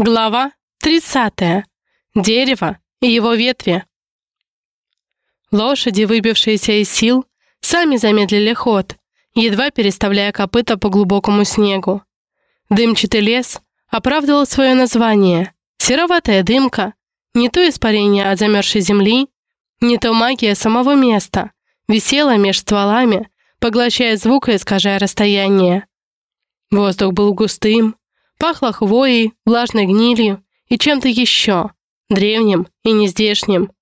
Глава 30. Дерево и его ветви. Лошади, выбившиеся из сил, сами замедлили ход, едва переставляя копыта по глубокому снегу. Дымчатый лес оправдывал свое название. Сероватая дымка, не то испарение от замерзшей земли, не то магия самого места, висела меж стволами, поглощая звук и искажая расстояние. Воздух был густым, Пахло хвоей, влажной гнилью и чем-то еще, древним и нездешним.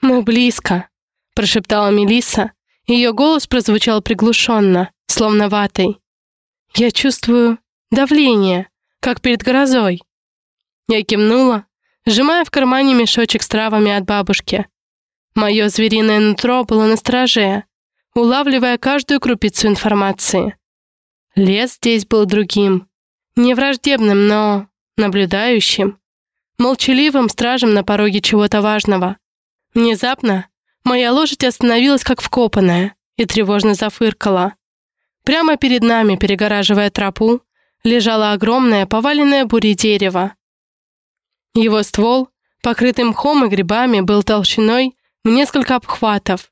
«Мы близко», — прошептала Мелисса. Ее голос прозвучал приглушенно, словно ватой. «Я чувствую давление, как перед грозой». Я кивнула, сжимая в кармане мешочек с травами от бабушки. Мое звериное нутро было на страже, улавливая каждую крупицу информации. Лес здесь был другим, не враждебным, но наблюдающим. Молчаливым стражем на пороге чего-то важного. Внезапно моя лошадь остановилась как вкопанная и тревожно зафыркала. Прямо перед нами, перегораживая тропу, лежало огромное поваленное бурей дерево. Его ствол, покрытый мхом и грибами, был толщиной в несколько обхватов.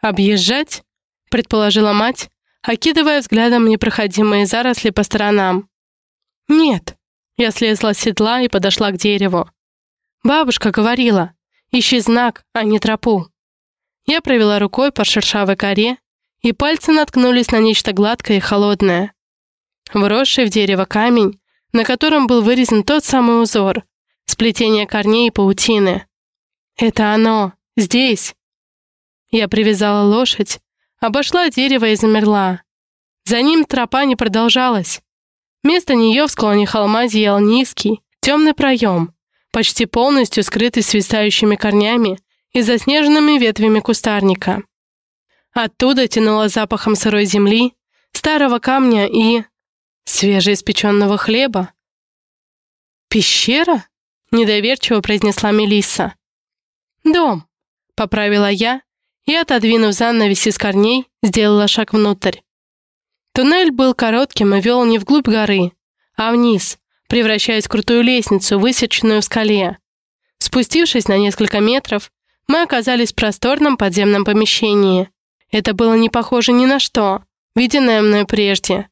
«Объезжать?» — предположила мать, окидывая взглядом непроходимые заросли по сторонам. «Нет». Я слезла с седла и подошла к дереву. Бабушка говорила, ищи знак, а не тропу. Я провела рукой по шершавой коре, и пальцы наткнулись на нечто гладкое и холодное. Вросший в дерево камень, на котором был вырезан тот самый узор, сплетение корней и паутины. Это оно, здесь. Я привязала лошадь, обошла дерево и замерла. За ним тропа не продолжалась. Вместо нее в склоне холма зиял низкий, темный проем, почти полностью скрытый свисающими корнями и заснеженными ветвями кустарника. Оттуда тянуло запахом сырой земли, старого камня и... свежеиспеченного хлеба. «Пещера?» — недоверчиво произнесла Мелисса. «Дом», — поправила я и, отодвинув занавес из корней, сделала шаг внутрь. Туннель был коротким и вел не вглубь горы, а вниз, превращаясь в крутую лестницу, высеченную в скале. Спустившись на несколько метров, мы оказались в просторном подземном помещении. Это было не похоже ни на что, виденное мной прежде.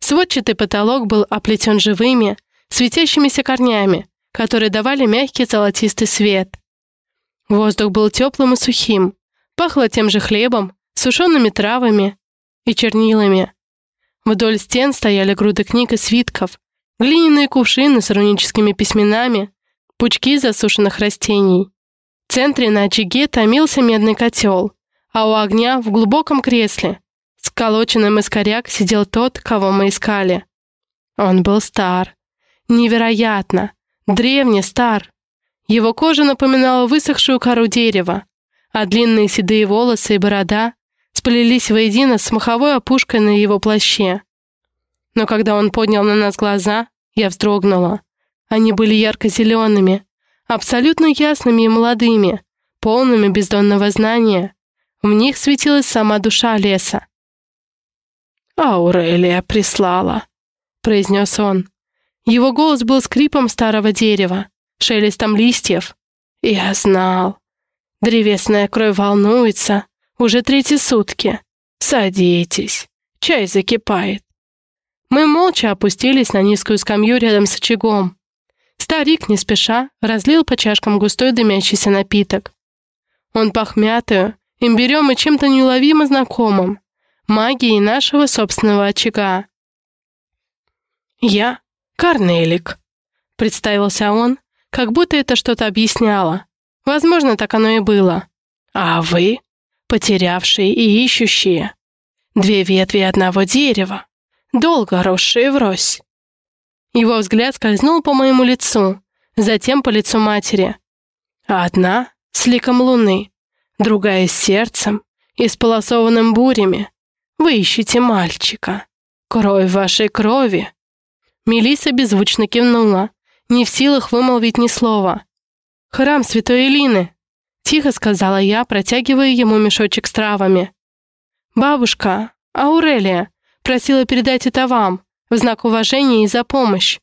Сводчатый потолок был оплетен живыми, светящимися корнями, которые давали мягкий золотистый свет. Воздух был теплым и сухим, пахло тем же хлебом, сушеными травами и чернилами. Вдоль стен стояли груды книг и свитков, глиняные кувшины с руническими письменами, пучки засушенных растений. В центре на очаге томился медный котел, а у огня в глубоком кресле, сколоченным из коряк, сидел тот, кого мы искали. Он был стар. Невероятно. Древний стар. Его кожа напоминала высохшую кору дерева, а длинные седые волосы и борода сплелись воедино с маховой опушкой на его плаще. Но когда он поднял на нас глаза, я вздрогнула. Они были ярко-зелеными, абсолютно ясными и молодыми, полными бездонного знания. В них светилась сама душа леса. «Аурелия прислала», — произнес он. Его голос был скрипом старого дерева, шелестом листьев. «Я знал. Древесная кровь волнуется, уже третьи сутки. Садитесь. Чай закипает. Мы молча опустились на низкую скамью рядом с очагом. Старик, не спеша, разлил по чашкам густой дымящийся напиток. Он пах мятою, имбирем и чем-то неуловимо знакомым, магией нашего собственного очага. «Я Корнелик», — представился он, как будто это что-то объясняло. Возможно, так оно и было. «А вы?» Потерявшие и ищущие. Две ветви одного дерева, долго росшие врозь. Его взгляд скользнул по моему лицу, затем по лицу матери. Одна с ликом луны, другая с сердцем, исполосованным бурями. Вы ищете мальчика. Кровь вашей крови. Мелиса беззвучно кивнула, не в силах вымолвить ни слова. «Храм святой Элины», Тихо сказала я, протягивая ему мешочек с травами. «Бабушка, Аурелия, просила передать это вам, в знак уважения и за помощь».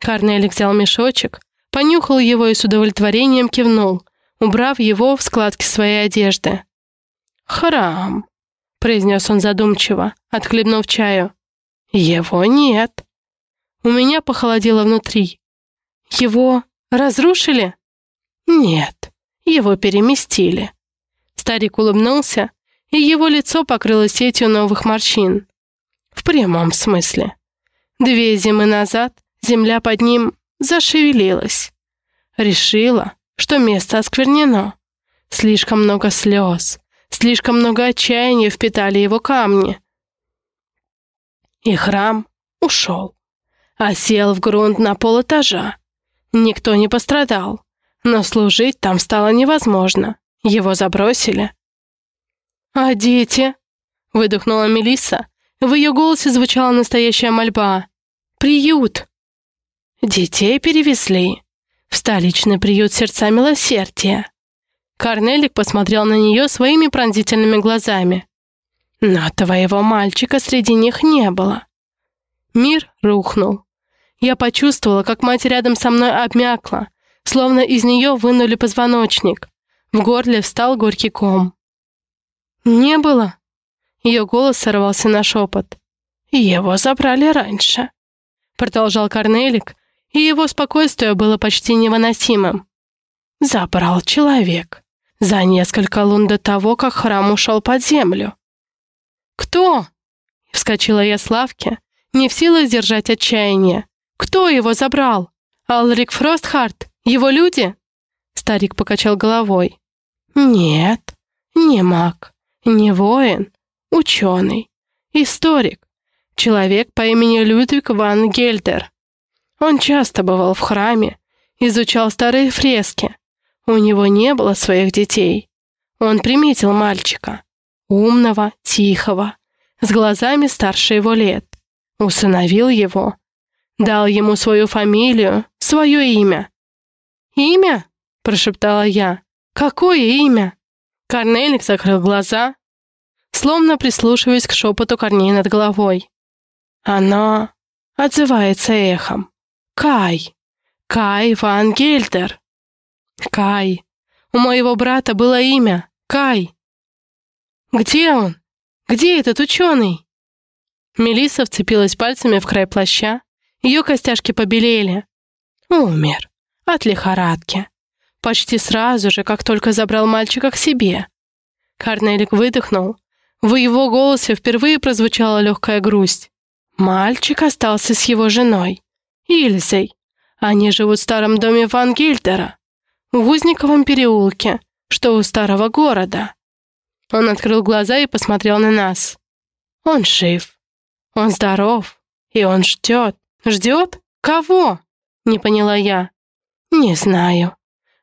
Корнелик взял мешочек, понюхал его и с удовлетворением кивнул, убрав его в складки своей одежды. «Храм», — произнес он задумчиво, отхлебнув чаю. «Его нет». У меня похолодело внутри. «Его разрушили?» «Нет, его переместили». Старик улыбнулся, и его лицо покрылось сетью новых морщин. В прямом смысле. Две зимы назад земля под ним зашевелилась. Решила, что место осквернено. Слишком много слез, слишком много отчаяния впитали его камни. И храм ушел, а сел в грунт на полэтажа. Никто не пострадал, но служить там стало невозможно. Его забросили. «А дети?» — выдохнула Мелисса. В ее голосе звучала настоящая мольба. «Приют!» Детей перевезли в столичный приют сердца милосердия. Корнелик посмотрел на нее своими пронзительными глазами. Но твоего мальчика среди них не было. Мир рухнул. Я почувствовала, как мать рядом со мной обмякла, словно из нее вынули позвоночник. В горле встал горький ком. «Не было?» Ее голос сорвался на шепот. «Его забрали раньше», — продолжал Корнелик, и его спокойствие было почти невыносимым. «Забрал человек. За несколько лун до того, как храм ушел под землю». «Кто?» — вскочила я с лавки, не в силах сдержать отчаяние. «Кто его забрал? Алрик Фростхарт? Его люди?» Старик покачал головой. «Нет, не маг, не воин, ученый, историк, человек по имени Людвиг ван Гельдер. Он часто бывал в храме, изучал старые фрески. У него не было своих детей. Он приметил мальчика, умного, тихого, с глазами старше его лет, усыновил его, дал ему свою фамилию, свое имя. «Имя?» — прошептала я. «Какое имя?» Корнелик закрыл глаза, словно прислушиваясь к шепоту корней над головой. Оно отзывается эхом. Кай. Кай Ван Гельдер. Кай. У моего брата было имя. Кай. Где он? Где этот ученый? Мелисса вцепилась пальцами в край плаща. Ее костяшки побелели. Умер. От лихорадки. Почти сразу же, как только забрал мальчика к себе. Корнелик выдохнул. В его голосе впервые прозвучала легкая грусть. Мальчик остался с его женой, Ильзой. Они живут в старом доме Ван Гильдера, в Узниковом переулке, что у старого города. Он открыл глаза и посмотрел на нас. Он жив. Он здоров. И он ждет. Ждет? Кого? Не поняла я. Не знаю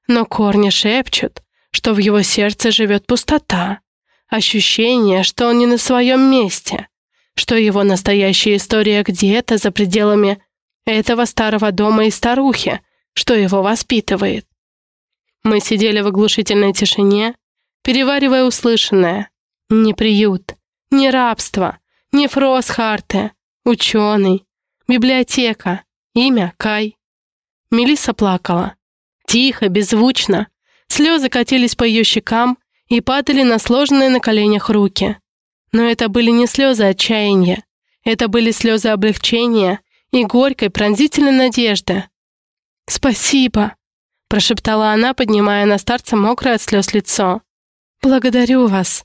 но корни шепчут, что в его сердце живет пустота, ощущение, что он не на своем месте, что его настоящая история где-то за пределами этого старого дома и старухи, что его воспитывает. Мы сидели в оглушительной тишине, переваривая услышанное. Не приют, не рабство, не Фросхарте, ученый, библиотека, имя Кай. Мелисса плакала. Тихо, беззвучно. Слезы катились по ее щекам и падали на сложенные на коленях руки. Но это были не слезы отчаяния. Это были слезы облегчения и горькой пронзительной надежды. «Спасибо», — прошептала она, поднимая на старца мокрое от слез лицо. «Благодарю вас».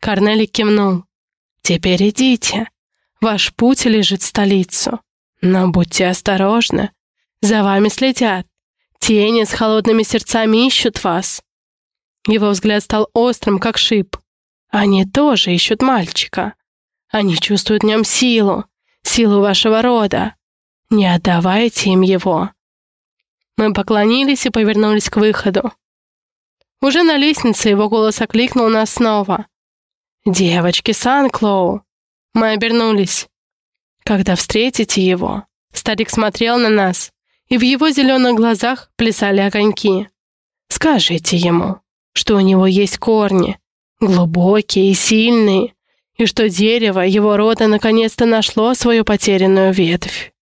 Корнелик кивнул. «Теперь идите. Ваш путь лежит в столицу. Но будьте осторожны. За вами следят. Тени с холодными сердцами ищут вас». Его взгляд стал острым, как шип. «Они тоже ищут мальчика. Они чувствуют в нем силу, силу вашего рода. Не отдавайте им его». Мы поклонились и повернулись к выходу. Уже на лестнице его голос окликнул нас снова. «Девочки Сан-Клоу!» Мы обернулись. «Когда встретите его?» Старик смотрел на нас, и в его зеленых глазах плясали огоньки. Скажите ему, что у него есть корни, глубокие и сильные, и что дерево его рода наконец-то нашло свою потерянную ветвь.